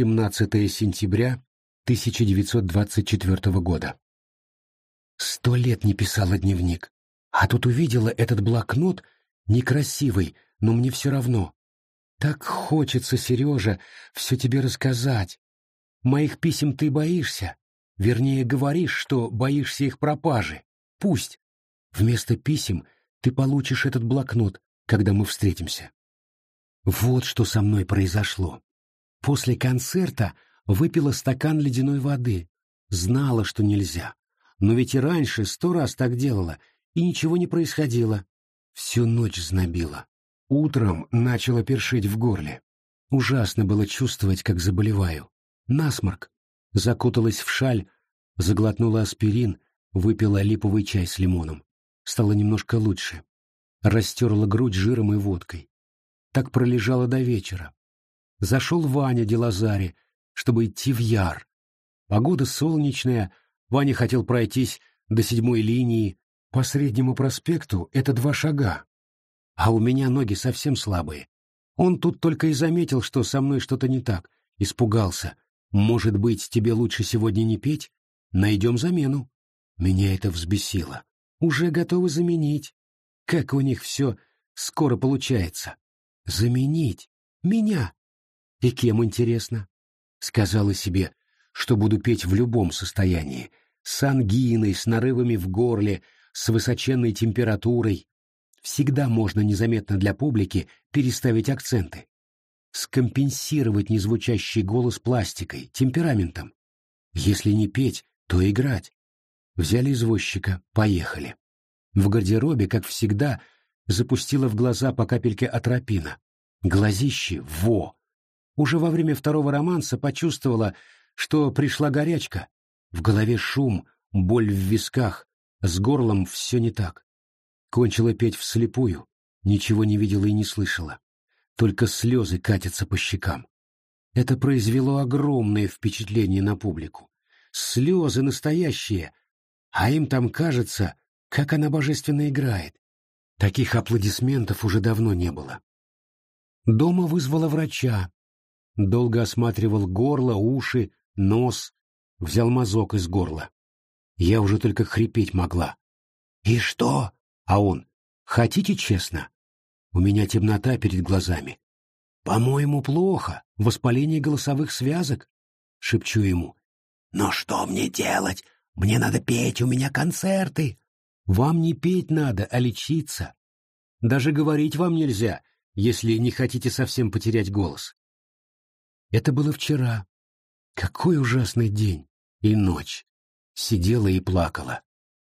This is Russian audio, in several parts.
17 сентября 1924 года. Сто лет не писала дневник, а тут увидела этот блокнот, некрасивый, но мне все равно. Так хочется, Сережа, все тебе рассказать. Моих писем ты боишься, вернее, говоришь, что боишься их пропажи. Пусть. Вместо писем ты получишь этот блокнот, когда мы встретимся. Вот что со мной произошло. После концерта выпила стакан ледяной воды. Знала, что нельзя. Но ведь и раньше сто раз так делала, и ничего не происходило. Всю ночь знобила. Утром начала першить в горле. Ужасно было чувствовать, как заболеваю. Насморк. Закуталась в шаль, заглотнула аспирин, выпила липовый чай с лимоном. Стало немножко лучше. Растерла грудь жиром и водкой. Так пролежала до вечера. Зашел Ваня Делазари, чтобы идти в Яр. Погода солнечная, Ваня хотел пройтись до седьмой линии. По среднему проспекту это два шага. А у меня ноги совсем слабые. Он тут только и заметил, что со мной что-то не так. Испугался. Может быть, тебе лучше сегодня не петь? Найдем замену. Меня это взбесило. Уже готовы заменить. Как у них все скоро получается. Заменить? Меня? И кем, интересно? Сказала себе, что буду петь в любом состоянии. С ангиной, с нарывами в горле, с высоченной температурой. Всегда можно незаметно для публики переставить акценты. Скомпенсировать незвучащий голос пластикой, темпераментом. Если не петь, то играть. Взяли извозчика, поехали. В гардеробе, как всегда, запустила в глаза по капельке атропина. Глазище — во! Уже во время второго романса почувствовала, что пришла горячка. В голове шум, боль в висках, с горлом все не так. Кончила петь вслепую, ничего не видела и не слышала. Только слезы катятся по щекам. Это произвело огромное впечатление на публику. Слезы настоящие, а им там кажется, как она божественно играет. Таких аплодисментов уже давно не было. Дома вызвала врача. Долго осматривал горло, уши, нос, взял мазок из горла. Я уже только хрипеть могла. «И что?» А он. «Хотите честно?» У меня темнота перед глазами. «По-моему, плохо. Воспаление голосовых связок», — шепчу ему. «Но что мне делать? Мне надо петь, у меня концерты». «Вам не петь надо, а лечиться. Даже говорить вам нельзя, если не хотите совсем потерять голос. Это было вчера. Какой ужасный день и ночь. Сидела и плакала.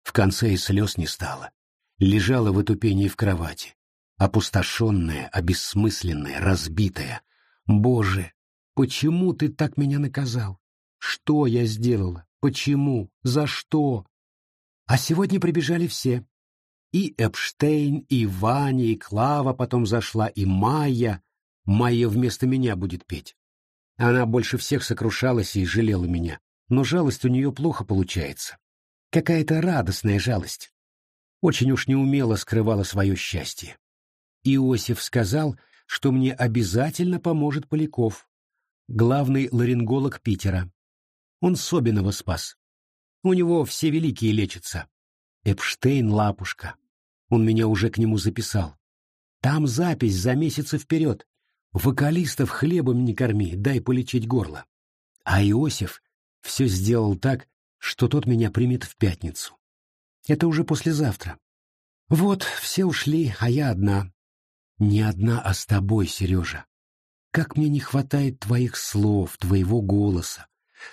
В конце и слез не стало. Лежала в отупении в кровати. Опустошенная, обессмысленная, разбитая. Боже, почему ты так меня наказал? Что я сделала? Почему? За что? А сегодня прибежали все. И Эпштейн, и Ваня, и Клава потом зашла, и Майя. Майя вместо меня будет петь. Она больше всех сокрушалась и жалела меня, но жалость у нее плохо получается. Какая-то радостная жалость. Очень уж неумело скрывала свое счастье. Иосиф сказал, что мне обязательно поможет Поляков, главный ларинголог Питера. Он Собинова спас. У него все великие лечатся. Эпштейн лапушка. Он меня уже к нему записал. Там запись за месяцы вперед. Вокалистов хлебом не корми, дай полечить горло. А Иосиф все сделал так, что тот меня примет в пятницу. Это уже послезавтра. Вот, все ушли, а я одна. Не одна, а с тобой, Сережа. Как мне не хватает твоих слов, твоего голоса.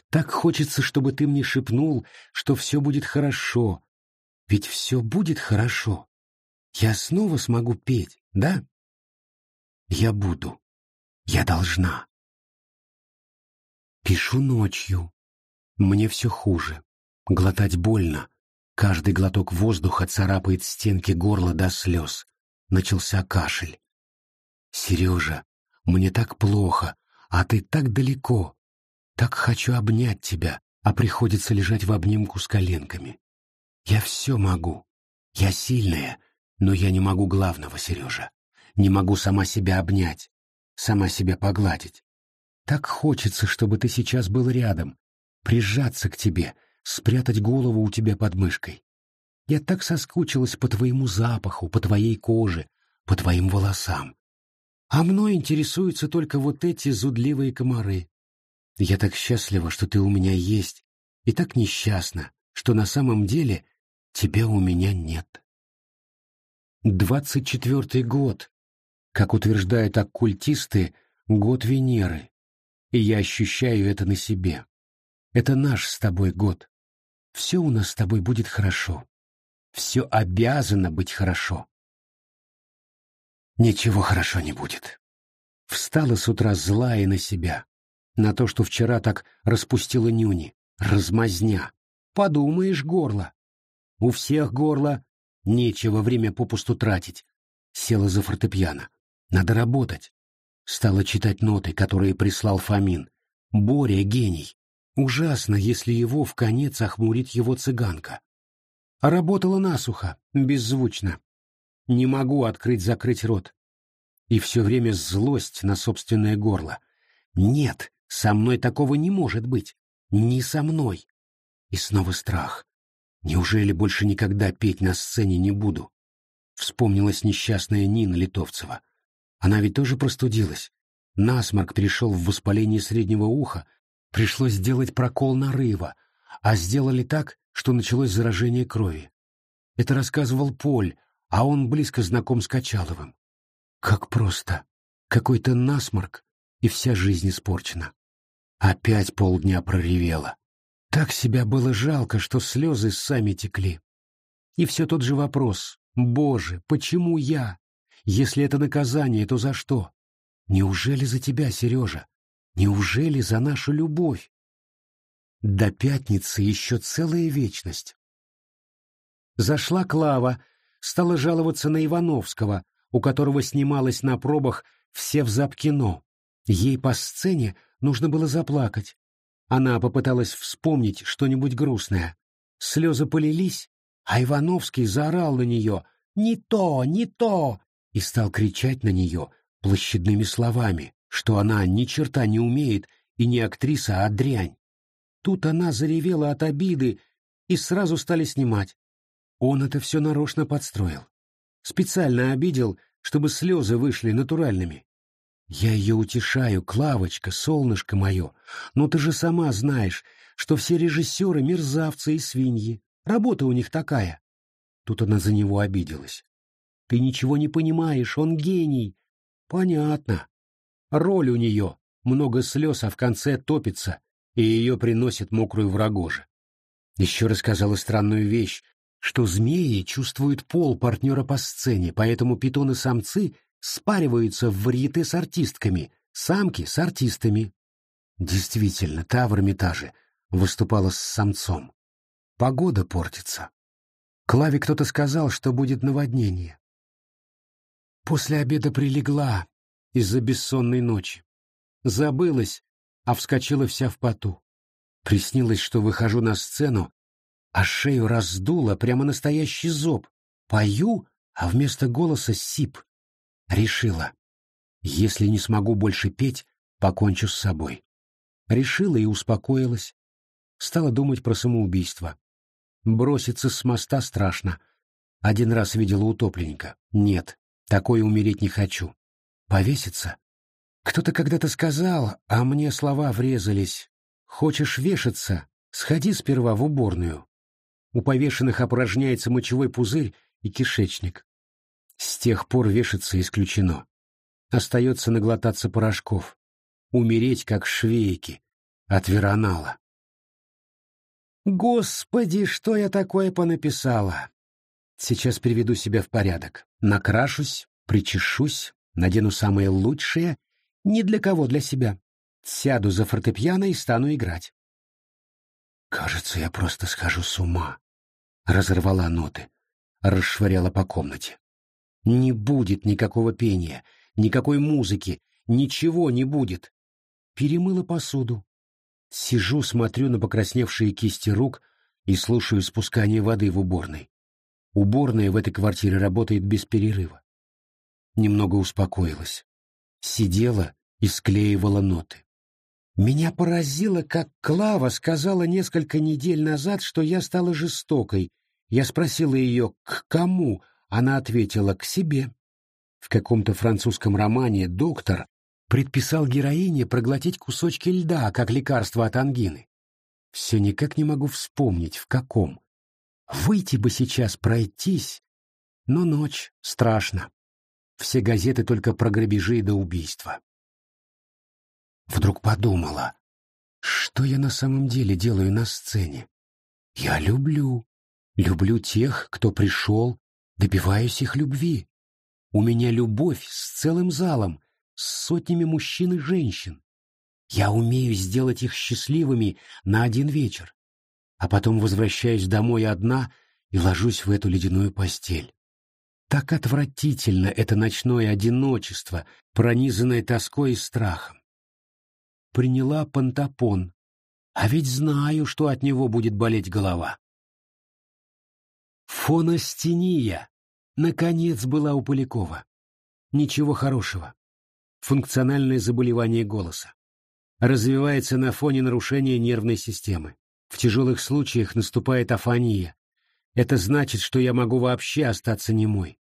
Так хочется, чтобы ты мне шепнул, что все будет хорошо, ведь все будет хорошо. Я снова смогу петь, да? Я буду. Я должна. Пишу ночью. Мне все хуже. Глотать больно. Каждый глоток воздуха царапает стенки горла до слез. Начался кашель. Сережа, мне так плохо, а ты так далеко. Так хочу обнять тебя, а приходится лежать в обнимку с коленками. Я все могу. Я сильная, но я не могу главного, Сережа. Не могу сама себя обнять, сама себя погладить. Так хочется, чтобы ты сейчас был рядом, прижаться к тебе, спрятать голову у тебя под мышкой. Я так соскучилась по твоему запаху, по твоей коже, по твоим волосам. А мной интересуются только вот эти зудливые комары. Я так счастлива, что ты у меня есть, и так несчастна, что на самом деле тебя у меня нет. Двадцать четвертый год, как утверждают оккультисты, год Венеры, и я ощущаю это на себе. Это наш с тобой год. Все у нас с тобой будет хорошо. Все обязано быть хорошо. Ничего хорошо не будет. Встала с утра злая на себя, на то, что вчера так распустила нюни, размазня. Подумаешь, горло. У всех горло, нечего время попусту тратить. Села за фортепиано. Надо работать. Стала читать ноты, которые прислал Фомин. Боря — гений. Ужасно, если его в конец охмурит его цыганка. А работала насухо, беззвучно. Не могу открыть-закрыть рот. И все время злость на собственное горло. Нет, со мной такого не может быть. Не со мной. И снова страх. Неужели больше никогда петь на сцене не буду? Вспомнилась несчастная Нина Литовцева. Она ведь тоже простудилась. Насморк перешел в воспаление среднего уха, пришлось сделать прокол нарыва, а сделали так, что началось заражение крови. Это рассказывал Поль, а он близко знаком с Качаловым. Как просто. Какой-то насморк, и вся жизнь испорчена. Опять полдня проревела. Так себя было жалко, что слезы сами текли. И все тот же вопрос. Боже, почему я? Если это наказание, то за что? Неужели за тебя, Сережа? Неужели за нашу любовь? До пятницы еще целая вечность. Зашла Клава, стала жаловаться на Ивановского, у которого снималась на пробах все в Запкино. Ей по сцене нужно было заплакать. Она попыталась вспомнить что-нибудь грустное. Слезы полились, а Ивановский заорал на нее «Не то, не то!» И стал кричать на нее площадными словами, что она ни черта не умеет и не актриса, а дрянь. Тут она заревела от обиды, и сразу стали снимать. Он это все нарочно подстроил. Специально обидел, чтобы слезы вышли натуральными. Я ее утешаю, Клавочка, солнышко мое, но ты же сама знаешь, что все режиссеры — мерзавцы и свиньи. Работа у них такая. Тут она за него обиделась. Ты ничего не понимаешь, он гений. Понятно. Роль у нее, много слез, а в конце топится, и ее приносит мокрую в. Еще рассказала странную вещь, что змеи чувствуют пол партнера по сцене, поэтому питоны-самцы спариваются в варьете с артистками, самки с артистами. Действительно, та в Эрмитаже выступала с самцом. Погода портится. Клаве кто-то сказал, что будет наводнение. После обеда прилегла из-за бессонной ночи. Забылась, а вскочила вся в поту. Приснилось, что выхожу на сцену, а шею раздуло прямо настоящий зоб. Пою, а вместо голоса сип. Решила. Если не смогу больше петь, покончу с собой. Решила и успокоилась. Стала думать про самоубийство. Броситься с моста страшно. Один раз видела утопленника. Нет, Такое умереть не хочу. Повеситься? Кто-то когда-то сказал, а мне слова врезались. Хочешь вешаться? Сходи сперва в уборную. У повешенных опорожняется мочевой пузырь и кишечник. С тех пор вешаться исключено. Остается наглотаться порошков. Умереть, как швейки, от веронала. Господи, что я такое понаписала? Сейчас приведу себя в порядок. Накрашусь, причешусь, надену самое лучшее, ни для кого, для себя. Сяду за фортепиано и стану играть. Кажется, я просто схожу с ума. Разорвала ноты, расшвыряла по комнате. Не будет никакого пения, никакой музыки, ничего не будет. Перемыла посуду. Сижу, смотрю на покрасневшие кисти рук и слушаю спускание воды в уборной. Уборная в этой квартире работает без перерыва. Немного успокоилась. Сидела и склеивала ноты. Меня поразило, как Клава сказала несколько недель назад, что я стала жестокой. Я спросила ее, к кому? Она ответила, к себе. В каком-то французском романе доктор предписал героине проглотить кусочки льда, как лекарство от ангины. Все никак не могу вспомнить, в каком. Выйти бы сейчас пройтись, но ночь, страшно. Все газеты только про грабежи до убийства. Вдруг подумала, что я на самом деле делаю на сцене. Я люблю, люблю тех, кто пришел, добиваюсь их любви. У меня любовь с целым залом, с сотнями мужчин и женщин. Я умею сделать их счастливыми на один вечер, а потом возвращаюсь домой одна и ложусь в эту ледяную постель. Так отвратительно это ночное одиночество, пронизанное тоской и страхом. Приняла пантопон, а ведь знаю, что от него будет болеть голова. Фоностения, наконец, была у Полякова. Ничего хорошего. Функциональное заболевание голоса. Развивается на фоне нарушения нервной системы. В тяжелых случаях наступает афония. Это значит, что я могу вообще остаться немой.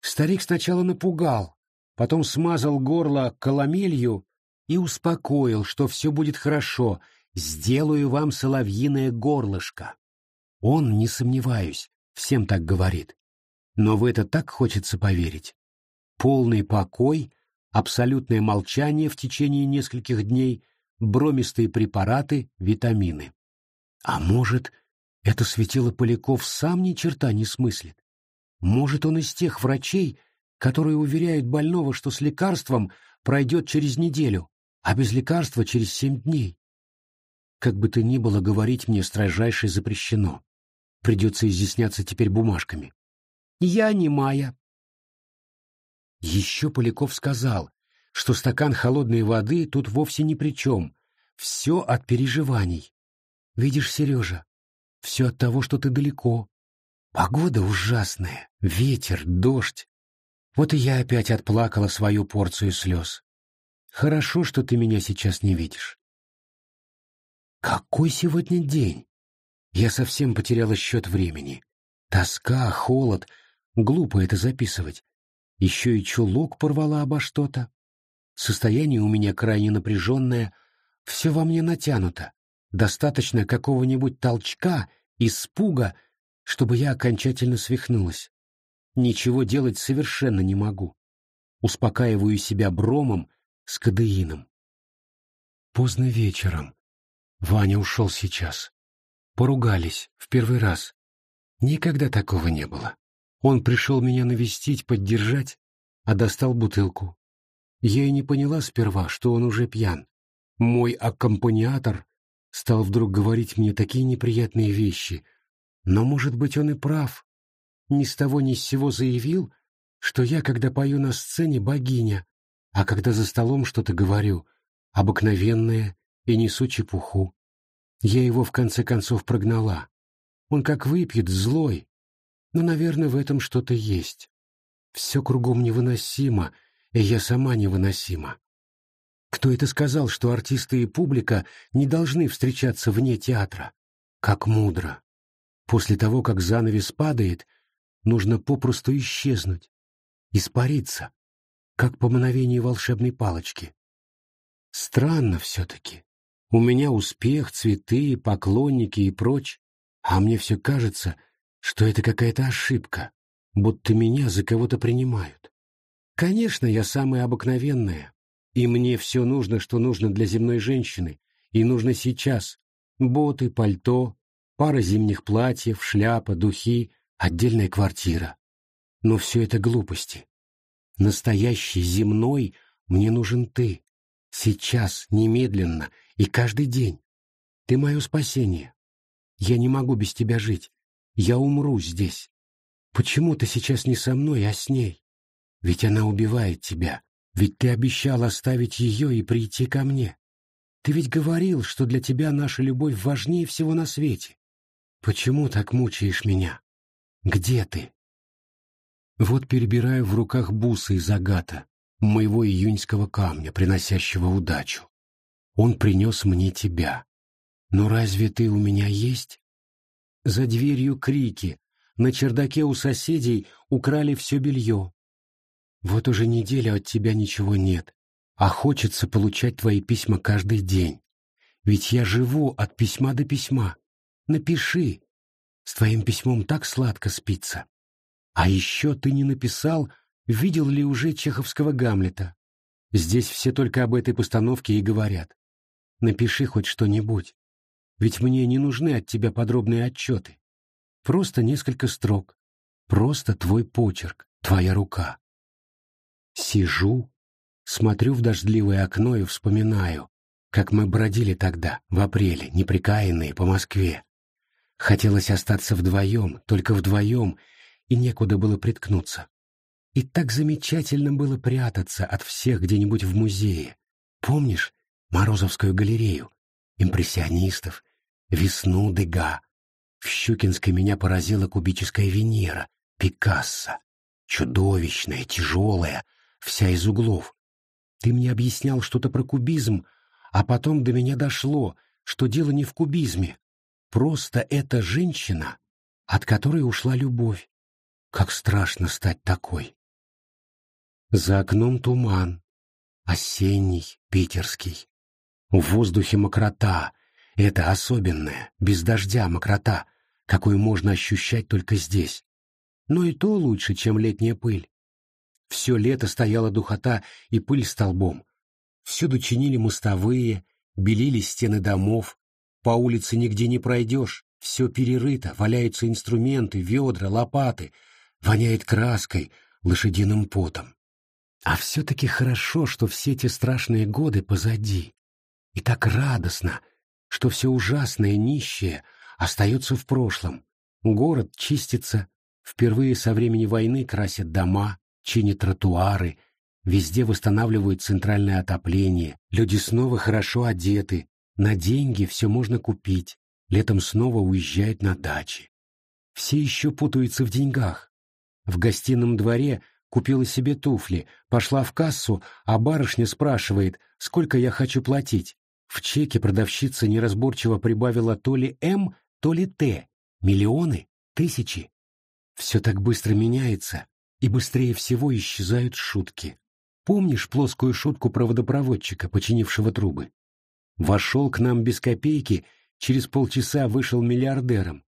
Старик сначала напугал, потом смазал горло коломелью и успокоил, что все будет хорошо, сделаю вам соловьиное горлышко. Он, не сомневаюсь, всем так говорит. Но в это так хочется поверить. Полный покой, абсолютное молчание в течение нескольких дней, бромистые препараты, витамины. А может, это светило Поляков сам ни черта не смыслит? Может, он из тех врачей, которые уверяют больного, что с лекарством пройдет через неделю, а без лекарства через семь дней? Как бы то ни было, говорить мне строжайше запрещено. Придется изъясняться теперь бумажками. Я не Майя. Еще Поляков сказал, что стакан холодной воды тут вовсе ни при чем. Все от переживаний. Видишь, Сережа, все от того, что ты далеко, Погода ужасная, ветер, дождь. Вот и я опять отплакала свою порцию слез. Хорошо, что ты меня сейчас не видишь. Какой сегодня день? Я совсем потеряла счет времени. Тоска, холод. Глупо это записывать. Еще и чулок порвала обо что-то. Состояние у меня крайне напряженное. Все во мне натянуто. Достаточно какого-нибудь толчка, испуга — чтобы я окончательно свихнулась. Ничего делать совершенно не могу. Успокаиваю себя бромом с кадеином. Поздно вечером. Ваня ушел сейчас. Поругались в первый раз. Никогда такого не было. Он пришел меня навестить, поддержать, а достал бутылку. Я и не поняла сперва, что он уже пьян. Мой аккомпаниатор стал вдруг говорить мне такие неприятные вещи — но, может быть, он и прав. Ни с того ни с сего заявил, что я, когда пою на сцене, богиня, а когда за столом что-то говорю, обыкновенная и несу чепуху. Я его, в конце концов, прогнала. Он как выпьет, злой. Но, наверное, в этом что-то есть. Все кругом невыносимо, и я сама невыносима. Кто это сказал, что артисты и публика не должны встречаться вне театра? Как мудро. После того, как занавес падает, нужно попросту исчезнуть, испариться, как по мановению волшебной палочки. Странно все-таки. У меня успех, цветы, поклонники и прочь, а мне все кажется, что это какая-то ошибка, будто меня за кого-то принимают. Конечно, я самая обыкновенная, и мне все нужно, что нужно для земной женщины, и нужно сейчас. Боты, пальто, пара зимних платьев, шляпа, духи, отдельная квартира. Но все это глупости. Настоящий земной мне нужен ты. Сейчас, немедленно и каждый день. Ты мое спасение. Я не могу без тебя жить. Я умру здесь. Почему ты сейчас не со мной, а с ней? Ведь она убивает тебя. Ведь ты обещал оставить ее и прийти ко мне. Ты ведь говорил, что для тебя наша любовь важнее всего на свете. Почему так мучаешь меня? Где ты? Вот перебираю в руках бусы из агата, моего июньского камня, приносящего удачу. Он принес мне тебя. Но разве ты у меня есть? За дверью крики. На чердаке у соседей украли все белье. Вот уже неделю от тебя ничего нет, а хочется получать твои письма каждый день. Ведь я живу от письма до письма. Напиши. С твоим письмом так сладко спится. А еще ты не написал, видел ли уже чеховского Гамлета. Здесь все только об этой постановке и говорят. Напиши хоть что-нибудь. Ведь мне не нужны от тебя подробные отчеты. Просто несколько строк. Просто твой почерк, твоя рука. Сижу, смотрю в дождливое окно и вспоминаю, как мы бродили тогда, в апреле, неприкаянные, по Москве. Хотелось остаться вдвоем, только вдвоем, и некуда было приткнуться. И так замечательно было прятаться от всех где-нибудь в музее. Помнишь Морозовскую галерею, импрессионистов, весну Дега? В Щукинской меня поразила кубическая Венера, Пикассо. Чудовищная, тяжелая, вся из углов. Ты мне объяснял что-то про кубизм, а потом до меня дошло, что дело не в кубизме. Просто это женщина, от которой ушла любовь. Как страшно стать такой. За окном туман, осенний, питерский. В воздухе мокрота, это особенная, без дождя мокрота, какую можно ощущать только здесь. Но и то лучше, чем летняя пыль. Все лето стояла духота и пыль столбом. Всюду чинили мостовые, белили стены домов. По улице нигде не пройдешь, все перерыто, валяются инструменты, ведра, лопаты, воняет краской, лошадиным потом. А все-таки хорошо, что все те страшные годы позади. И так радостно, что все ужасное, нищее остается в прошлом. Город чистится, впервые со времени войны красят дома, чинят тротуары, везде восстанавливают центральное отопление, люди снова хорошо одеты, на деньги все можно купить, летом снова уезжают на дачи. Все еще путаются в деньгах. В гостином дворе купила себе туфли, пошла в кассу, а барышня спрашивает, сколько я хочу платить. В чеке продавщица неразборчиво прибавила то ли «М», то ли «Т». Миллионы? Тысячи? Все так быстро меняется, и быстрее всего исчезают шутки. Помнишь плоскую шутку про водопроводчика, починившего трубы? Вошел к нам без копейки, через полчаса вышел миллиардером.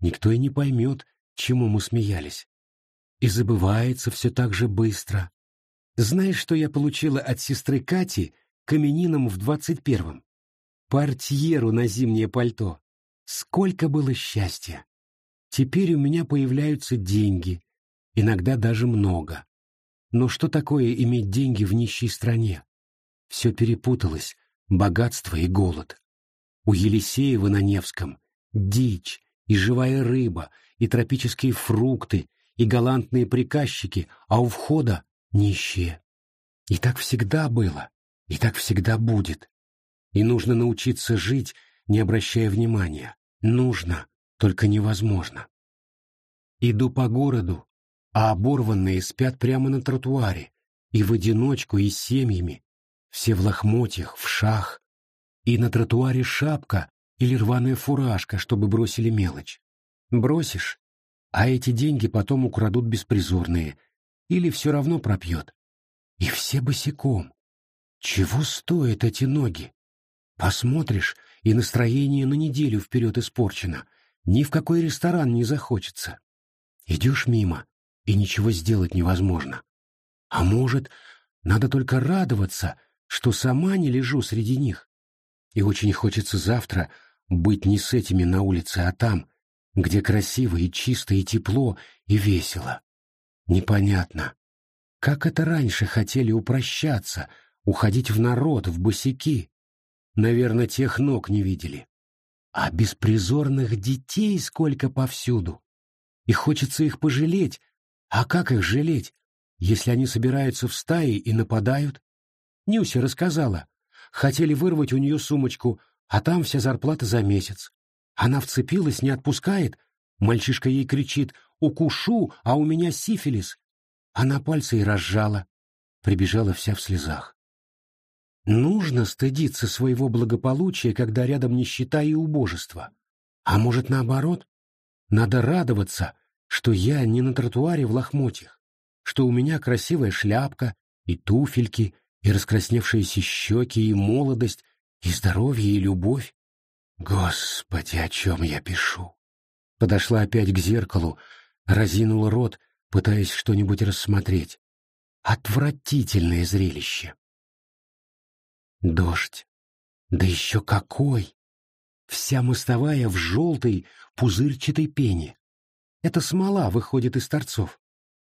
Никто и не поймет, чему мы смеялись. И забывается все так же быстро. Знаешь, что я получила от сестры Кати к именинам в двадцать первом? Портьеру на зимнее пальто. Сколько было счастья! Теперь у меня появляются деньги, иногда даже много. Но что такое иметь деньги в нищей стране? Все перепуталось, богатство и голод. У Елисеева на Невском дичь и живая рыба, и тропические фрукты, и галантные приказчики, а у входа нищие. И так всегда было, и так всегда будет. И нужно научиться жить, не обращая внимания. Нужно, только невозможно. Иду по городу, а оборванные спят прямо на тротуаре, и в одиночку, и с семьями, все в лохмотьях, в шах, и на тротуаре шапка или рваная фуражка, чтобы бросили мелочь. Бросишь, а эти деньги потом украдут беспризорные, или все равно пропьет. И все босиком. Чего стоят эти ноги? Посмотришь, и настроение на неделю вперед испорчено, ни в какой ресторан не захочется. Идешь мимо, и ничего сделать невозможно. А может, надо только радоваться, что сама не лежу среди них. И очень хочется завтра быть не с этими на улице, а там, где красиво и чисто и тепло и весело. Непонятно, как это раньше хотели упрощаться, уходить в народ, в босики. Наверное, тех ног не видели. А беспризорных детей сколько повсюду. И хочется их пожалеть, а как их жалеть, если они собираются в стаи и нападают? Нюся рассказала. Хотели вырвать у нее сумочку, а там вся зарплата за месяц. Она вцепилась, не отпускает. Мальчишка ей кричит «Укушу, а у меня сифилис». Она пальцы и разжала. Прибежала вся в слезах. Нужно стыдиться своего благополучия, когда рядом нищета и убожество. А может, наоборот? Надо радоваться, что я не на тротуаре в лохмотьях, что у меня красивая шляпка и туфельки, и раскрасневшиеся щеки, и молодость, и здоровье, и любовь. Господи, о чем я пишу? Подошла опять к зеркалу, разинула рот, пытаясь что-нибудь рассмотреть. Отвратительное зрелище. Дождь. Да еще какой! Вся мостовая в желтой пузырчатой пене. Это смола выходит из торцов.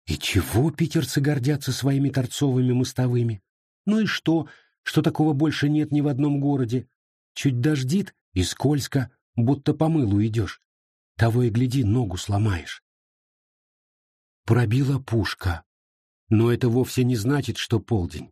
И чего питерцы гордятся своими торцовыми мостовыми? Ну и что, что такого больше нет ни в одном городе? Чуть дождит и скользко, будто по мылу идешь. Того и гляди, ногу сломаешь. Пробила пушка. Но это вовсе не значит, что полдень.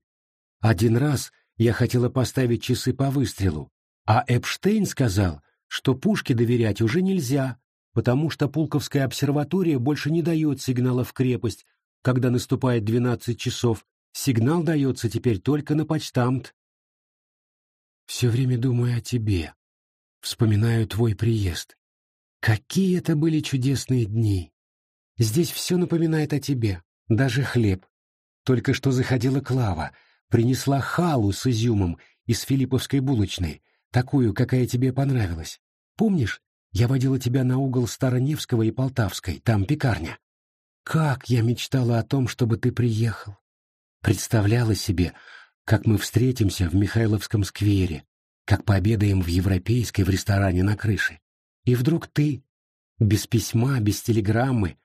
Один раз я хотела поставить часы по выстрелу, а Эпштейн сказал, что пушке доверять уже нельзя, потому что Пулковская обсерватория больше не дает сигнала в крепость, когда наступает двенадцать часов. Сигнал дается теперь только на почтамт. Все время думаю о тебе. Вспоминаю твой приезд. Какие это были чудесные дни. Здесь все напоминает о тебе, даже хлеб. Только что заходила Клава — принесла халу с изюмом из филипповской булочной, такую, какая тебе понравилась. Помнишь, я водила тебя на угол Староневского и Полтавской, там пекарня? Как я мечтала о том, чтобы ты приехал. Представляла себе, как мы встретимся в Михайловском сквере, как пообедаем в Европейской в ресторане на крыше. И вдруг ты, без письма, без телеграммы,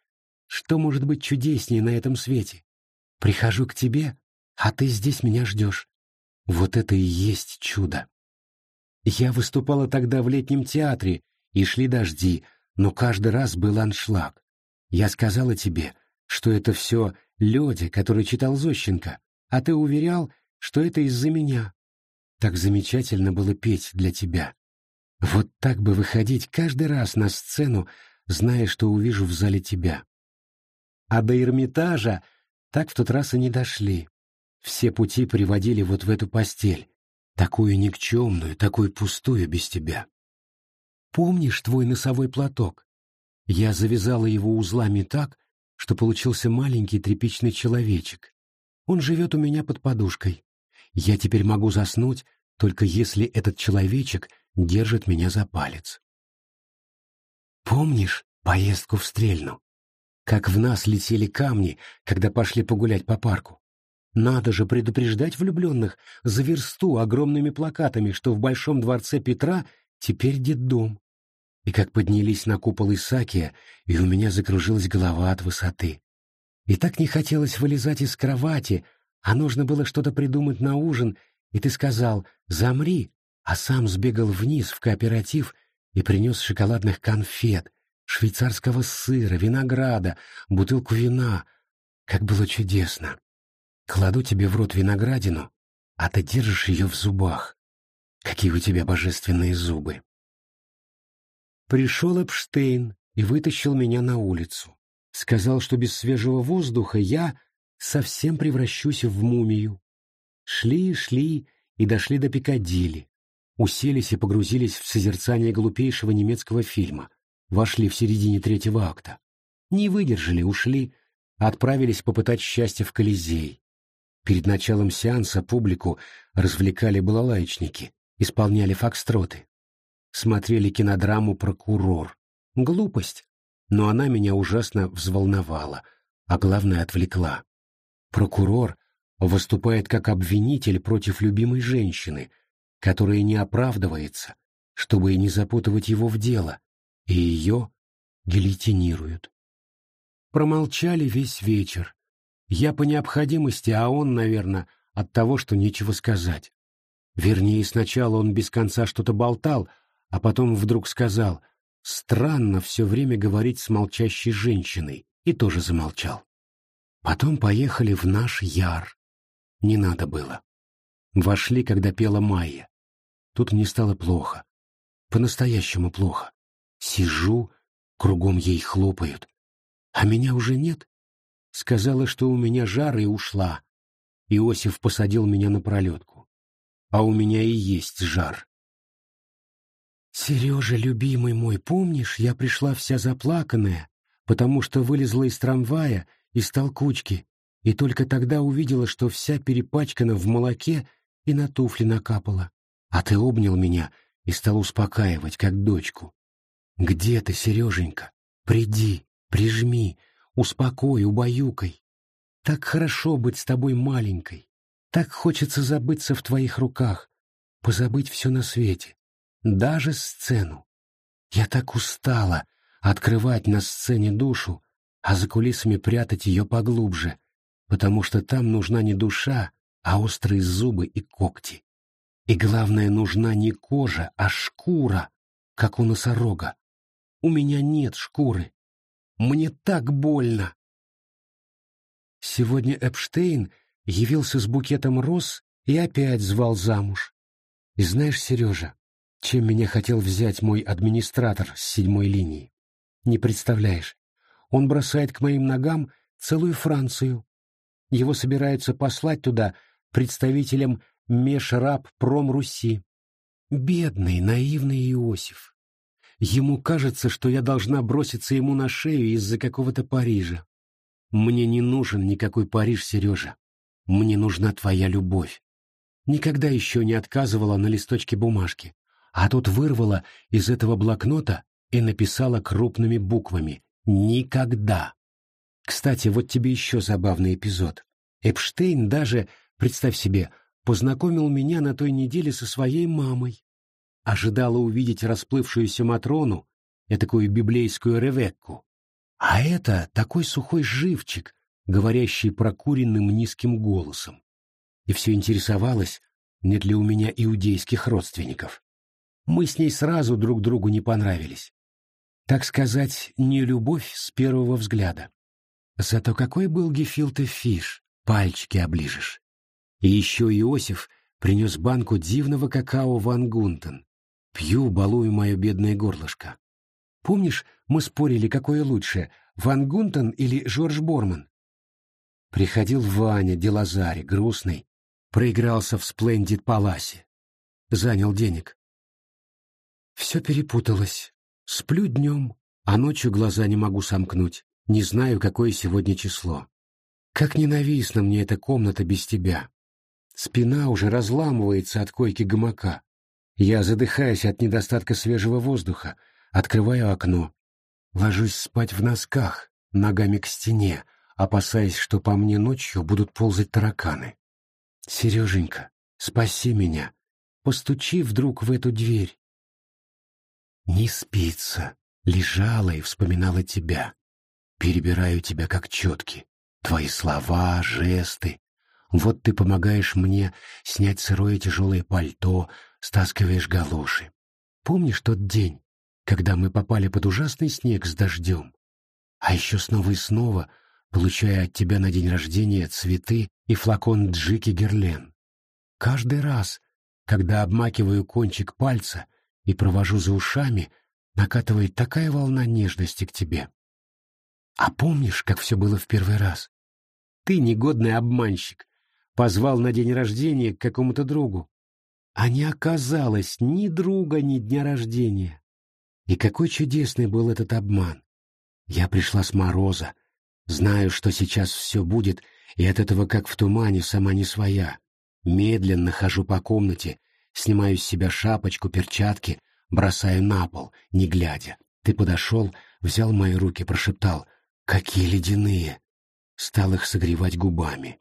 что может быть чудеснее на этом свете? Прихожу к тебе, а ты здесь меня ждешь. Вот это и есть чудо. Я выступала тогда в летнем театре, и шли дожди, но каждый раз был аншлаг. Я сказала тебе, что это все Лёдя, который читал Зощенко, а ты уверял, что это из-за меня. Так замечательно было петь для тебя. Вот так бы выходить каждый раз на сцену, зная, что увижу в зале тебя. А до Эрмитажа так в тот раз и не дошли. Все пути приводили вот в эту постель, такую никчемную, такую пустую без тебя. Помнишь твой носовой платок? Я завязала его узлами так, что получился маленький тряпичный человечек. Он живет у меня под подушкой. Я теперь могу заснуть, только если этот человечек держит меня за палец. Помнишь поездку в Стрельну? Как в нас летели камни, когда пошли погулять по парку? Надо же предупреждать влюбленных за версту огромными плакатами, что в Большом дворце Петра теперь детдом. И как поднялись на купол Исакия, и у меня закружилась голова от высоты. И так не хотелось вылезать из кровати, а нужно было что-то придумать на ужин, и ты сказал «замри», а сам сбегал вниз в кооператив и принес шоколадных конфет, швейцарского сыра, винограда, бутылку вина. Как было чудесно! Кладу тебе в рот виноградину, а ты держишь ее в зубах. Какие у тебя божественные зубы. Пришел Эпштейн и вытащил меня на улицу. Сказал, что без свежего воздуха я совсем превращусь в мумию. Шли, шли и дошли до Пикадилли. Уселись и погрузились в созерцание глупейшего немецкого фильма. Вошли в середине третьего акта. Не выдержали, ушли, отправились попытать счастье в Колизей. Перед началом сеанса публику развлекали балалайчники, исполняли фокстроты. Смотрели кинодраму «Прокурор». Глупость, но она меня ужасно взволновала, а главное отвлекла. Прокурор выступает как обвинитель против любимой женщины, которая не оправдывается, чтобы не запутывать его в дело, и ее гильотинируют. Промолчали весь вечер, я по необходимости, а он, наверное, от того, что нечего сказать. Вернее, сначала он без конца что-то болтал, а потом вдруг сказал «Странно все время говорить с молчащей женщиной», и тоже замолчал. Потом поехали в наш Яр. Не надо было. Вошли, когда пела Майя. Тут мне стало плохо. По-настоящему плохо. Сижу, кругом ей хлопают. А меня уже нет. Сказала, что у меня жар, и ушла. Иосиф посадил меня на пролетку. а у меня и есть жар. «Сережа, любимый мой, помнишь, я пришла вся заплаканная, потому что вылезла из трамвая, из толкучки, и только тогда увидела, что вся перепачкана в молоке и на туфли накапала. А ты обнял меня и стал успокаивать, как дочку. Где ты, Сереженька? Приди, прижми, успокой, убаюкай. Так хорошо быть с тобой маленькой. Так хочется забыться в твоих руках, позабыть все на свете, даже сцену. Я так устала открывать на сцене душу, а за кулисами прятать ее поглубже, потому что там нужна не душа, а острые зубы и когти. И главное, нужна не кожа, а шкура, как у носорога. У меня нет шкуры. Мне так больно. Сегодня Эпштейн явился с букетом роз и опять звал замуж. И знаешь, Сережа, чем меня хотел взять мой администратор с седьмой линии? Не представляешь. Он бросает к моим ногам целую Францию. Его собираются послать туда представителем Межраб Пром Руси. Бедный, наивный Иосиф. Ему кажется, что я должна броситься ему на шею из-за какого-то Парижа. Мне не нужен никакой Париж, Сережа. Мне нужна твоя любовь. Никогда еще не отказывала на листочке бумажки, а тут вырвала из этого блокнота и написала крупными буквами «Никогда». Кстати, вот тебе еще забавный эпизод. Эпштейн даже, представь себе, познакомил меня на той неделе со своей мамой. Ожидала увидеть расплывшуюся Матрону, этакую библейскую Ревекку, а это такой сухой живчик, говорящий прокуренным низким голосом. И все интересовалось, нет ли у меня иудейских родственников. Мы с ней сразу друг другу не понравились. Так сказать, не любовь с первого взгляда. Зато какой был гефилте фиш, пальчики оближешь. И еще Иосиф принес банку дивного какао Ван Гунтен. Пью, балую мое бедное горлышко. Помнишь, мы спорили, какое лучше, Ван Гунтон или Жорж Борман? Приходил Ваня Делазари, грустный, проигрался в Сплендид Паласе. Занял денег. Все перепуталось. Сплю днем, а ночью глаза не могу сомкнуть. Не знаю, какое сегодня число. Как ненавистна мне эта комната без тебя. Спина уже разламывается от койки гамака. Я задыхаюсь от недостатка свежего воздуха, Открываю окно. Ложусь спать в носках, ногами к стене, опасаясь, что по мне ночью будут ползать тараканы. Сереженька, спаси меня. Постучи вдруг в эту дверь. Не спится. Лежала и вспоминала тебя. Перебираю тебя как четки. Твои слова, жесты. Вот ты помогаешь мне снять сырое тяжелое пальто, стаскиваешь галоши. Помнишь тот день, когда мы попали под ужасный снег с дождем. А еще снова и снова, получая от тебя на день рождения цветы и флакон Джики Герлен. Каждый раз, когда обмакиваю кончик пальца и провожу за ушами, накатывает такая волна нежности к тебе. А помнишь, как все было в первый раз? Ты, негодный обманщик, позвал на день рождения к какому-то другу, а не оказалось ни друга, ни дня рождения. И какой чудесный был этот обман! Я пришла с мороза, знаю, что сейчас все будет, и от этого как в тумане сама не своя. Медленно хожу по комнате, снимаю с себя шапочку, перчатки, бросаю на пол, не глядя. Ты подошел, взял мои руки, прошептал «Какие ледяные!» Стал их согревать губами.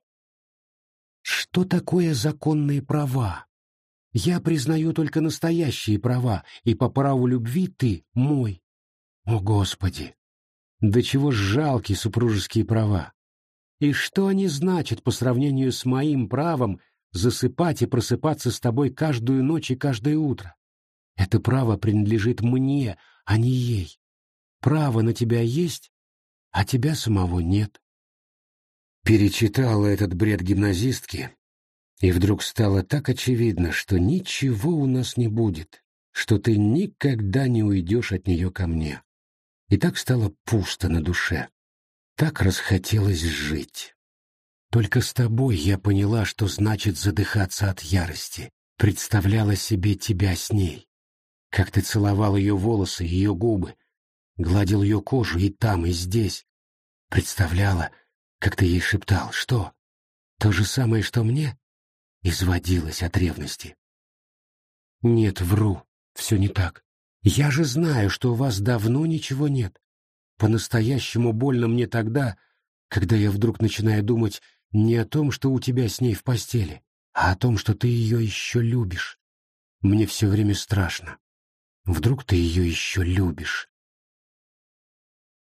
Что такое законные права? Я признаю только настоящие права, и по праву любви ты мой. О, Господи! До чего жалкие супружеские права! И что они значат по сравнению с моим правом засыпать и просыпаться с тобой каждую ночь и каждое утро? Это право принадлежит мне, а не ей. Право на тебя есть, а тебя самого нет. Перечитала этот бред гимназистки и вдруг стало так очевидно, что ничего у нас не будет, что ты никогда не уйдешь от нее ко мне. И так стало пусто на душе. Так расхотелось жить. Только с тобой я поняла, что значит задыхаться от ярости, Представляла себе тебя с ней, как ты целовал ее волосы, ее губы, гладил ее кожу и там, и здесь. Представляла, как ты ей шептал, что? То же самое, что мне? Изводилась от ревности. Нет, вру, все не так. Я же знаю, что у вас давно ничего нет. По-настоящему больно мне тогда, когда я вдруг начинаю думать не о том, что у тебя с ней в постели, а о том, что ты ее еще любишь. Мне все время страшно. Вдруг ты ее еще любишь.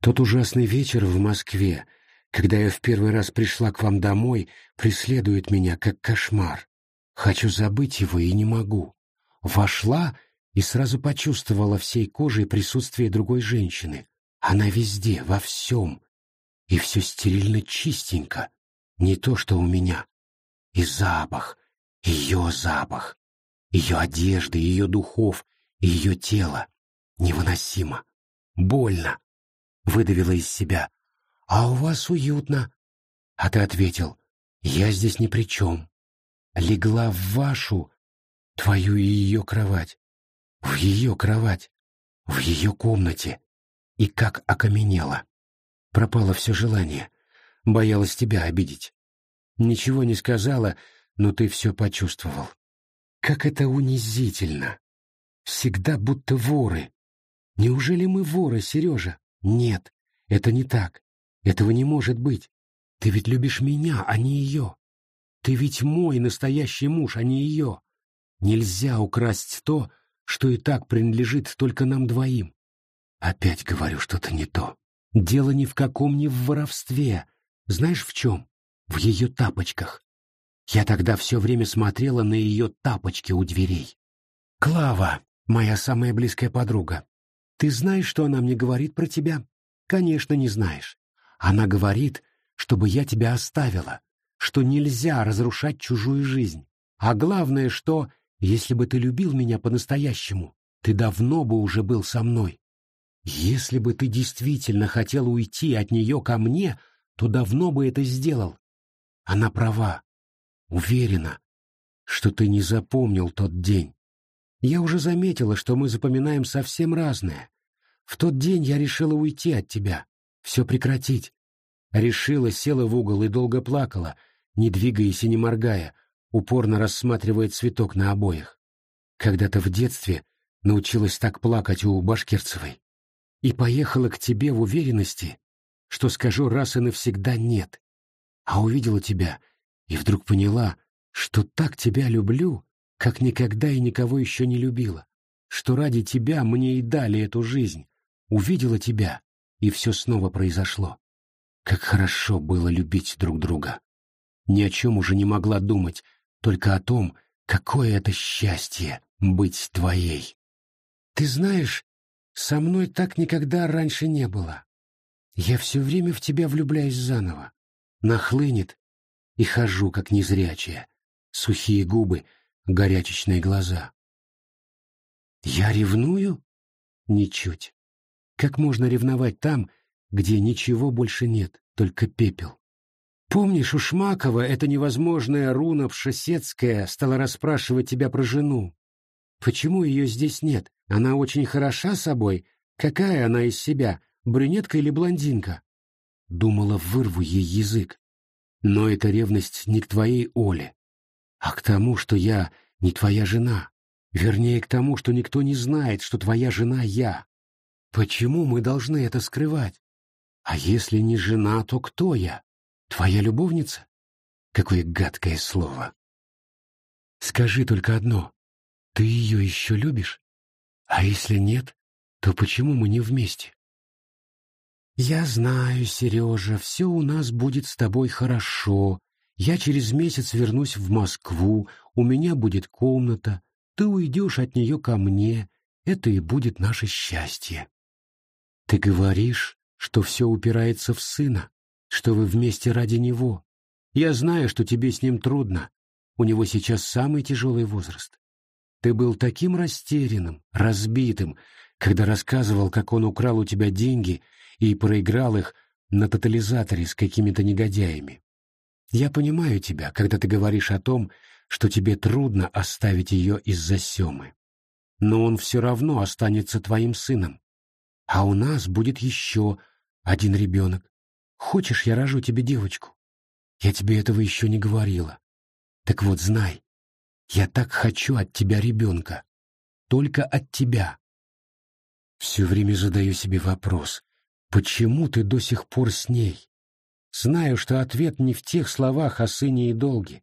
Тот ужасный вечер в Москве, когда я в первый раз пришла к вам домой, преследует меня как кошмар. Хочу забыть его и не могу. Вошла и сразу почувствовала всей кожей присутствие другой женщины. Она везде, во всем. И все стерильно чистенько. Не то, что у меня. И запах, ее запах, ее одежды, ее духов, ее тело. Невыносимо. Больно. Выдавила из себя. А у вас уютно. А ты ответил, я здесь ни при чем. Легла в вашу, твою и ее кровать. В ее кровать. В ее комнате. И как окаменела. Пропало все желание. Боялась тебя обидеть. Ничего не сказала, но ты все почувствовал. Как это унизительно. Всегда будто воры. Неужели мы воры, Сережа? Нет, это не так. Этого не может быть. Ты ведь любишь меня, а не ее. Ты ведь мой настоящий муж, а не ее. Нельзя украсть то, что и так принадлежит только нам двоим. Опять говорю что-то не то. Дело ни в каком не в воровстве. Знаешь, в чем? В ее тапочках. Я тогда все время смотрела на ее тапочки у дверей. Клава, моя самая близкая подруга. Ты знаешь, что она мне говорит про тебя? Конечно, не знаешь. Она говорит, чтобы я тебя оставила, что нельзя разрушать чужую жизнь. А главное, что, если бы ты любил меня по-настоящему, ты давно бы уже был со мной. Если бы ты действительно хотел уйти от нее ко мне, то давно бы это сделал. Она права. Уверена, что ты не запомнил тот день. Я уже заметила, что мы запоминаем совсем разное. В тот день я решила уйти от тебя, все прекратить. Решила, села в угол и долго плакала, не двигаясь и не моргая, упорно рассматривая цветок на обоях. Когда-то в детстве научилась так плакать у Башкирцевой. И поехала к тебе в уверенности, что скажу раз и навсегда «нет». А увидела тебя и вдруг поняла, что так тебя люблю, как никогда и никого еще не любила, что ради тебя мне и дали эту жизнь, увидела тебя, и все снова произошло. Как хорошо было любить друг друга. Ни о чем уже не могла думать, только о том, какое это счастье быть твоей. Ты знаешь, со мной так никогда раньше не было. Я все время в тебя влюбляюсь заново. Нахлынет, и хожу, как незрячая, сухие губы, горячечные глаза. Я ревную? Ничуть. Как можно ревновать там, где ничего больше нет, только пепел? Помнишь, у Шмакова эта невозможная руна Пшесецкая стала расспрашивать тебя про жену? Почему ее здесь нет? Она очень хороша собой. Какая она из себя, брюнетка или блондинка? Думала, вырву ей язык. Но эта ревность не к твоей Оле, а к тому, что я не твоя жена. Вернее, к тому, что никто не знает, что твоя жена я. Почему мы должны это скрывать? А если не жена, то кто я? Твоя любовница? Какое гадкое слово. Скажи только одно. Ты ее еще любишь? А если нет, то почему мы не вместе? «Я знаю, Сережа, все у нас будет с тобой хорошо. Я через месяц вернусь в Москву, у меня будет комната, ты уйдешь от нее ко мне, это и будет наше счастье». Ты говоришь, что все упирается в сына, что вы вместе ради него. Я знаю, что тебе с ним трудно. У него сейчас самый тяжелый возраст. Ты был таким растерянным, разбитым, когда рассказывал, как он украл у тебя деньги и проиграл их на тотализаторе с какими-то негодяями. Я понимаю тебя, когда ты говоришь о том, что тебе трудно оставить ее из-за Семы. Но он все равно останется твоим сыном. А у нас будет еще один ребенок. Хочешь, я рожу тебе девочку? Я тебе этого еще не говорила. Так вот, знай, я так хочу от тебя ребенка. Только от тебя. Все время задаю себе вопрос, почему ты до сих пор с ней? Знаю, что ответ не в тех словах о сыне и долге,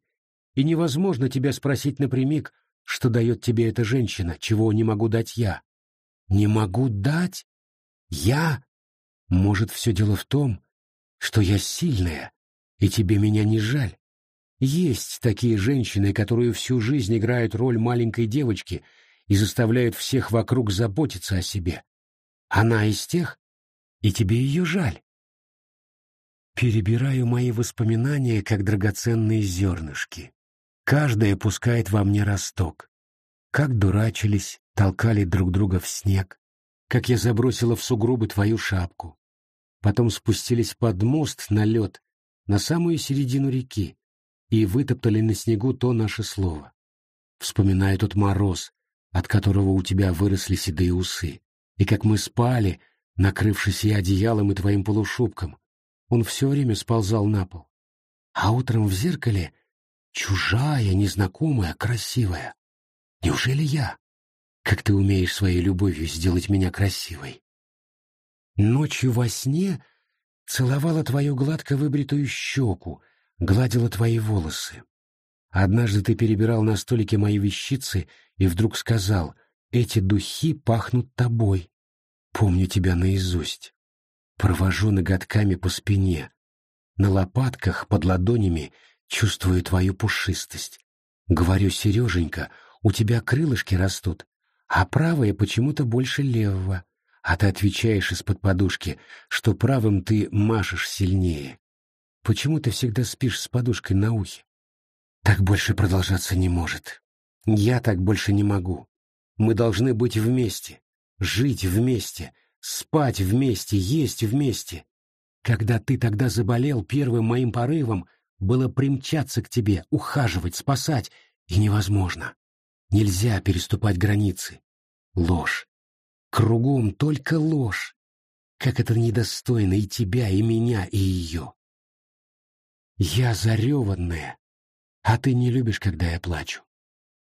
и невозможно тебя спросить напрямик, что дает тебе эта женщина, чего не могу дать я. Не могу дать? Я? Может, все дело в том, что я сильная, и тебе меня не жаль? Есть такие женщины, которые всю жизнь играют роль маленькой девочки и заставляют всех вокруг заботиться о себе. Она из тех, и тебе ее жаль. Перебираю мои воспоминания, как драгоценные зернышки. Каждая пускает во мне росток. Как дурачились, толкали друг друга в снег. Как я забросила в сугробы твою шапку. Потом спустились под мост на лед, на самую середину реки, и вытоптали на снегу то наше слово. Вспоминаю тот мороз, от которого у тебя выросли седые усы, и как мы спали, накрывшись и одеялом, и твоим полушубком. Он все время сползал на пол. А утром в зеркале чужая, незнакомая, красивая. Неужели я? Как ты умеешь своей любовью сделать меня красивой? Ночью во сне целовала твою гладко выбритую щеку, гладила твои волосы. Однажды ты перебирал на столике мои вещицы и вдруг сказал, эти духи пахнут тобой. Помню тебя наизусть. Провожу ноготками по спине. На лопатках, под ладонями чувствую твою пушистость. Говорю, Сереженька, у тебя крылышки растут, а правое почему-то больше левого. А ты отвечаешь из-под подушки, что правым ты машешь сильнее. Почему ты всегда спишь с подушкой на ухе? Так больше продолжаться не может. Я так больше не могу. Мы должны быть вместе, жить вместе, спать вместе, есть вместе. Когда ты тогда заболел, первым моим порывом было примчаться к тебе, ухаживать, спасать, и невозможно. Нельзя переступать границы. Ложь. Кругом только ложь. Как это недостойно и тебя, и меня, и ее. Я зареванная, а ты не любишь, когда я плачу.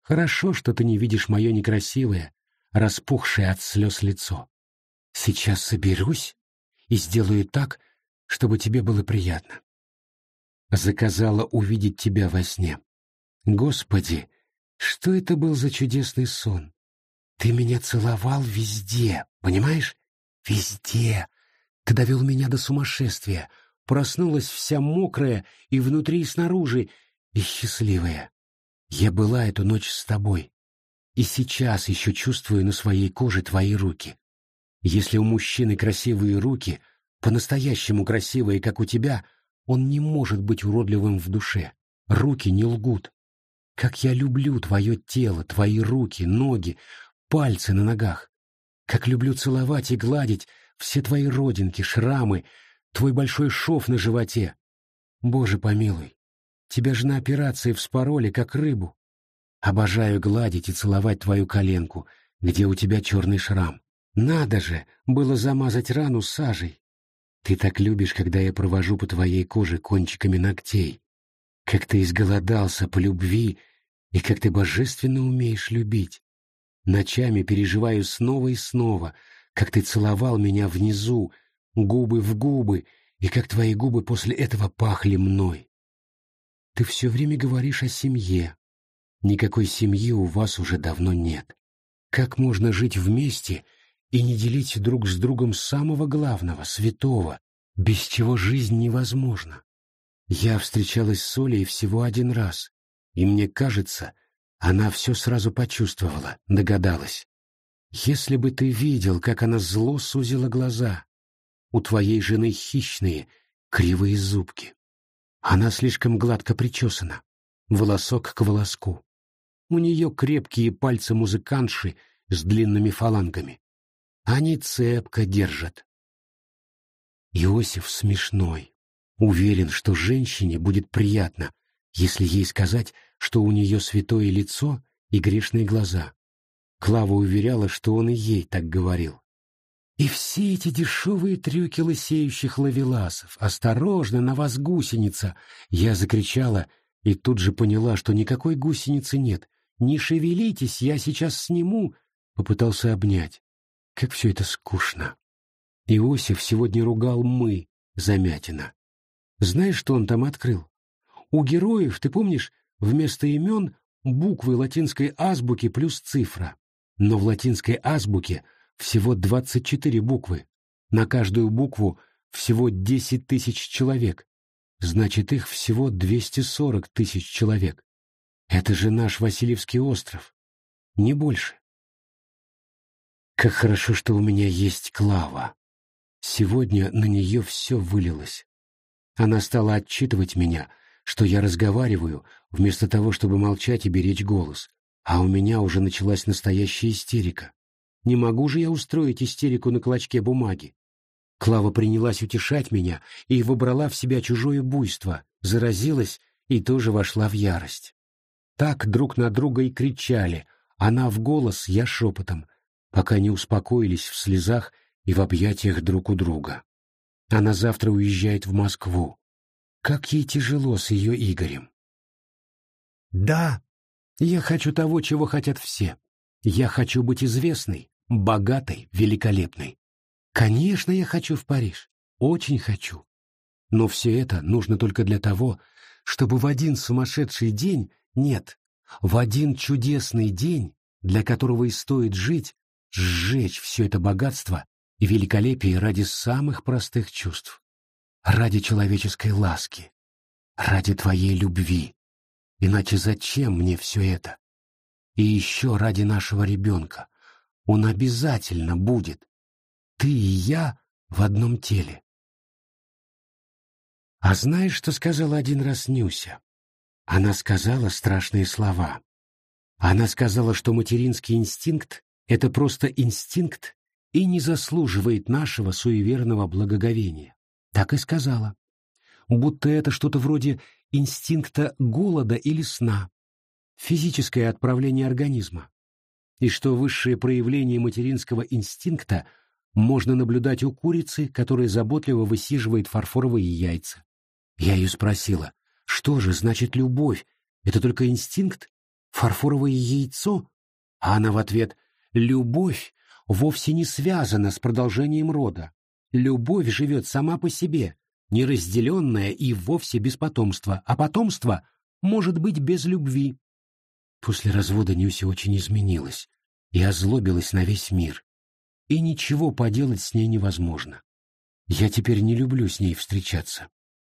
Хорошо, что ты не видишь мое некрасивое, распухшее от слез лицо. Сейчас соберусь и сделаю так, чтобы тебе было приятно. Заказала увидеть тебя во сне. Господи, что это был за чудесный сон? Ты меня целовал везде, понимаешь? Везде. Ты довел меня до сумасшествия, проснулась вся мокрая и внутри, и снаружи, и счастливая. Я была эту ночь с тобой, и сейчас еще чувствую на своей коже твои руки. Если у мужчины красивые руки, по-настоящему красивые, как у тебя, он не может быть уродливым в душе. Руки не лгут. Как я люблю твое тело, твои руки, ноги, пальцы на ногах. Как люблю целовать и гладить все твои родинки, шрамы, твой большой шов на животе. Боже помилуй, тебя же на операции вспороли, как рыбу. Обожаю гладить и целовать твою коленку, где у тебя черный шрам. Надо же, было замазать рану сажей. Ты так любишь, когда я провожу по твоей коже кончиками ногтей. Как ты изголодался по любви и как ты божественно умеешь любить. Ночами переживаю снова и снова, как ты целовал меня внизу, губы в губы, и как твои губы после этого пахли мной. Ты все время говоришь о семье. Никакой семьи у вас уже давно нет. Как можно жить вместе и не делить друг с другом самого главного, святого, без чего жизнь невозможна? Я встречалась с Олей всего один раз, и мне кажется, она все сразу почувствовала, догадалась. Если бы ты видел, как она зло сузила глаза, у твоей жены хищные, кривые зубки. Она слишком гладко причесана, волосок к волоску. У нее крепкие пальцы музыканши с длинными фалангами. Они цепко держат. Иосиф смешной. Уверен, что женщине будет приятно, если ей сказать, что у нее святое лицо и грешные глаза. Клава уверяла, что он и ей так говорил. И все эти дешевые трюки лысеющих лавеласов, осторожно, на вас гусеница, я закричала и тут же поняла, что никакой гусеницы нет. Не шевелитесь, я сейчас сниму, попытался обнять. Как все это скучно. Иосиф сегодня ругал «мы», замятина. Знаешь, что он там открыл? У героев, ты помнишь, вместо имен буквы латинской азбуки плюс цифра. Но в латинской азбуке всего 24 буквы. На каждую букву всего 10 тысяч человек. Значит, их всего 240 тысяч человек. Это же наш Васильевский остров. Не больше. Как хорошо, что у меня есть Клава. Сегодня на нее все вылилось. Она стала отчитывать меня, что я разговариваю, вместо того, чтобы молчать и беречь голос. А у меня уже началась настоящая истерика. Не могу же я устроить истерику на клочке бумаги. Клава принялась утешать меня и выбрала в себя чужое буйство, заразилась и тоже вошла в ярость. Так друг на друга и кричали, она в голос, я шепотом, пока не успокоились в слезах и в объятиях друг у друга. Она завтра уезжает в Москву. Как ей тяжело с ее Игорем. Да, я хочу того, чего хотят все. Я хочу быть известной, богатой, великолепной. Конечно, я хочу в Париж. Очень хочу. Но все это нужно только для того, чтобы в один сумасшедший день, нет, в один чудесный день, для которого и стоит жить, сжечь все это богатство и великолепие ради самых простых чувств, ради человеческой ласки, ради твоей любви. Иначе зачем мне все это? И еще ради нашего ребенка. Он обязательно будет. Ты и я в одном теле. А знаешь, что сказала один раз Нюся? Она сказала страшные слова. Она сказала, что материнский инстинкт — это просто инстинкт и не заслуживает нашего суеверного благоговения. Так и сказала. Будто это что-то вроде инстинкта голода или сна, физическое отправление организма, и что высшее проявление материнского инстинкта можно наблюдать у курицы, которая заботливо высиживает фарфоровые яйца. Я ее спросила, что же значит любовь? Это только инстинкт? Фарфоровое яйцо? А она в ответ, любовь вовсе не связана с продолжением рода. Любовь живет сама по себе, неразделенная и вовсе без потомства, а потомство может быть без любви. После развода Нюся очень изменилась и озлобилась на весь мир. И ничего поделать с ней невозможно. Я теперь не люблю с ней встречаться.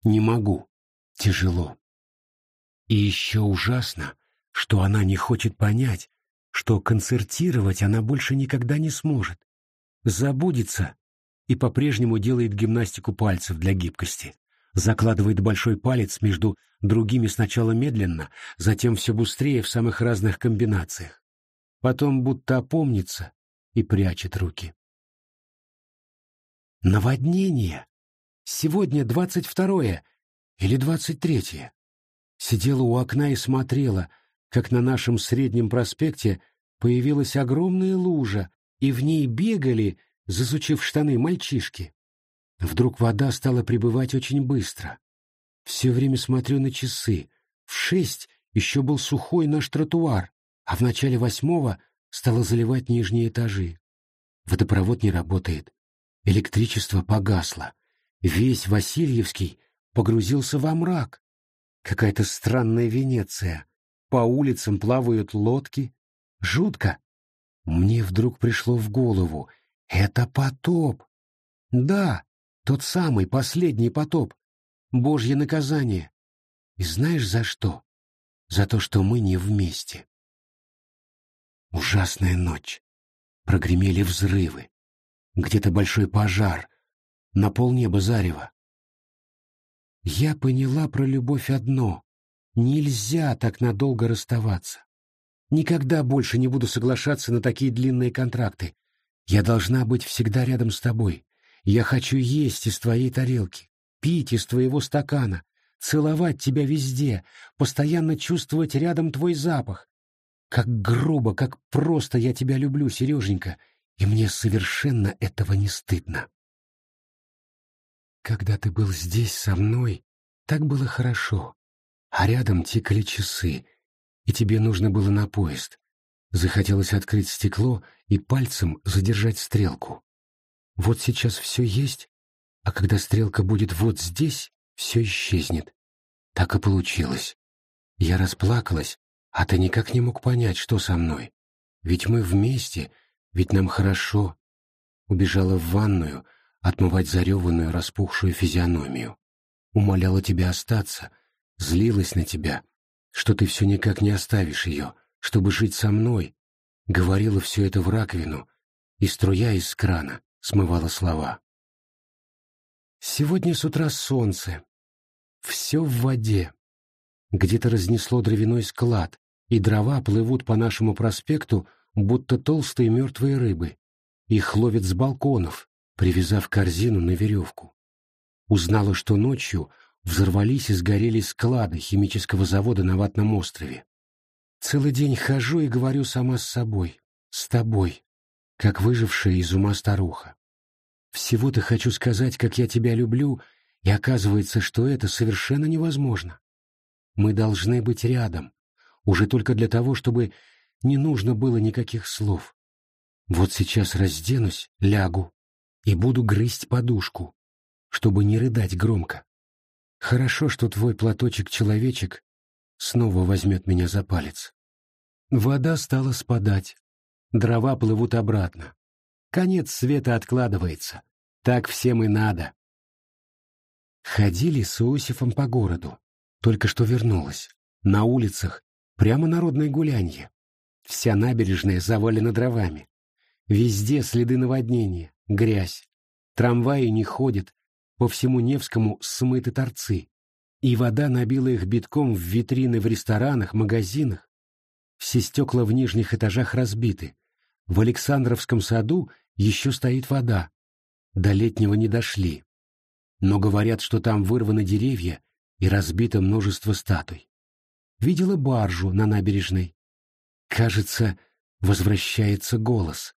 Не могу. Тяжело. И еще ужасно, что она не хочет понять, что концертировать она больше никогда не сможет. Забудется и по-прежнему делает гимнастику пальцев для гибкости. Закладывает большой палец между другими сначала медленно, затем все быстрее в самых разных комбинациях. Потом будто опомнится и прячет руки. Наводнение. Сегодня двадцать второе или двадцать третье. Сидела у окна и смотрела, как на нашем среднем проспекте появилась огромная лужа, и в ней бегали засучив штаны мальчишки. Вдруг вода стала прибывать очень быстро. Все время смотрю на часы. В шесть еще был сухой наш тротуар, а в начале восьмого стало заливать нижние этажи. Водопровод не работает. Электричество погасло. Весь Васильевский погрузился во мрак. Какая-то странная Венеция. По улицам плавают лодки. Жутко. Мне вдруг пришло в голову — это потоп. Да, тот самый последний потоп. Божье наказание. И знаешь за что? За то, что мы не вместе. Ужасная ночь. Прогремели взрывы. Где-то большой пожар. На полнеба зарево. Я поняла про любовь одно. Нельзя так надолго расставаться. Никогда больше не буду соглашаться на такие длинные контракты. Я должна быть всегда рядом с тобой. Я хочу есть из твоей тарелки, пить из твоего стакана, целовать тебя везде, постоянно чувствовать рядом твой запах. Как грубо, как просто я тебя люблю, Сереженька, и мне совершенно этого не стыдно. Когда ты был здесь со мной, так было хорошо, а рядом тикали часы, и тебе нужно было на поезд. Захотелось открыть стекло и пальцем задержать стрелку. Вот сейчас все есть, а когда стрелка будет вот здесь, все исчезнет. Так и получилось. Я расплакалась, а ты никак не мог понять, что со мной. Ведь мы вместе, ведь нам хорошо. Убежала в ванную, отмывать зареванную, распухшую физиономию. Умоляла тебя остаться, злилась на тебя, что ты все никак не оставишь ее, чтобы жить со мной. Говорила все это в раковину, и струя из крана смывала слова. Сегодня с утра солнце. Все в воде. Где-то разнесло дровяной склад, и дрова плывут по нашему проспекту, будто толстые мертвые рыбы. Их ловят с балконов, привязав корзину на веревку. Узнала, что ночью взорвались и сгорели склады химического завода на Ватном острове. Целый день хожу и говорю сама с собой, с тобой, как выжившая из ума старуха. Всего-то хочу сказать, как я тебя люблю, и оказывается, что это совершенно невозможно. Мы должны быть рядом, уже только для того, чтобы не нужно было никаких слов. Вот сейчас разденусь, лягу и буду грызть подушку, чтобы не рыдать громко. Хорошо, что твой платочек-человечек снова возьмет меня за палец. Вода стала спадать, дрова плывут обратно. Конец света откладывается. Так всем и надо. Ходили с Иосифом по городу. Только что вернулась. На улицах прямо народное гулянье. Вся набережная завалена дровами. Везде следы наводнения, грязь. Трамваи не ходят, по всему Невскому смыты торцы. И вода набила их битком в витрины в ресторанах, магазинах. Все стекла в нижних этажах разбиты. В Александровском саду еще стоит вода. До летнего не дошли. Но говорят, что там вырваны деревья и разбито множество статуй. Видела баржу на набережной. Кажется, возвращается голос.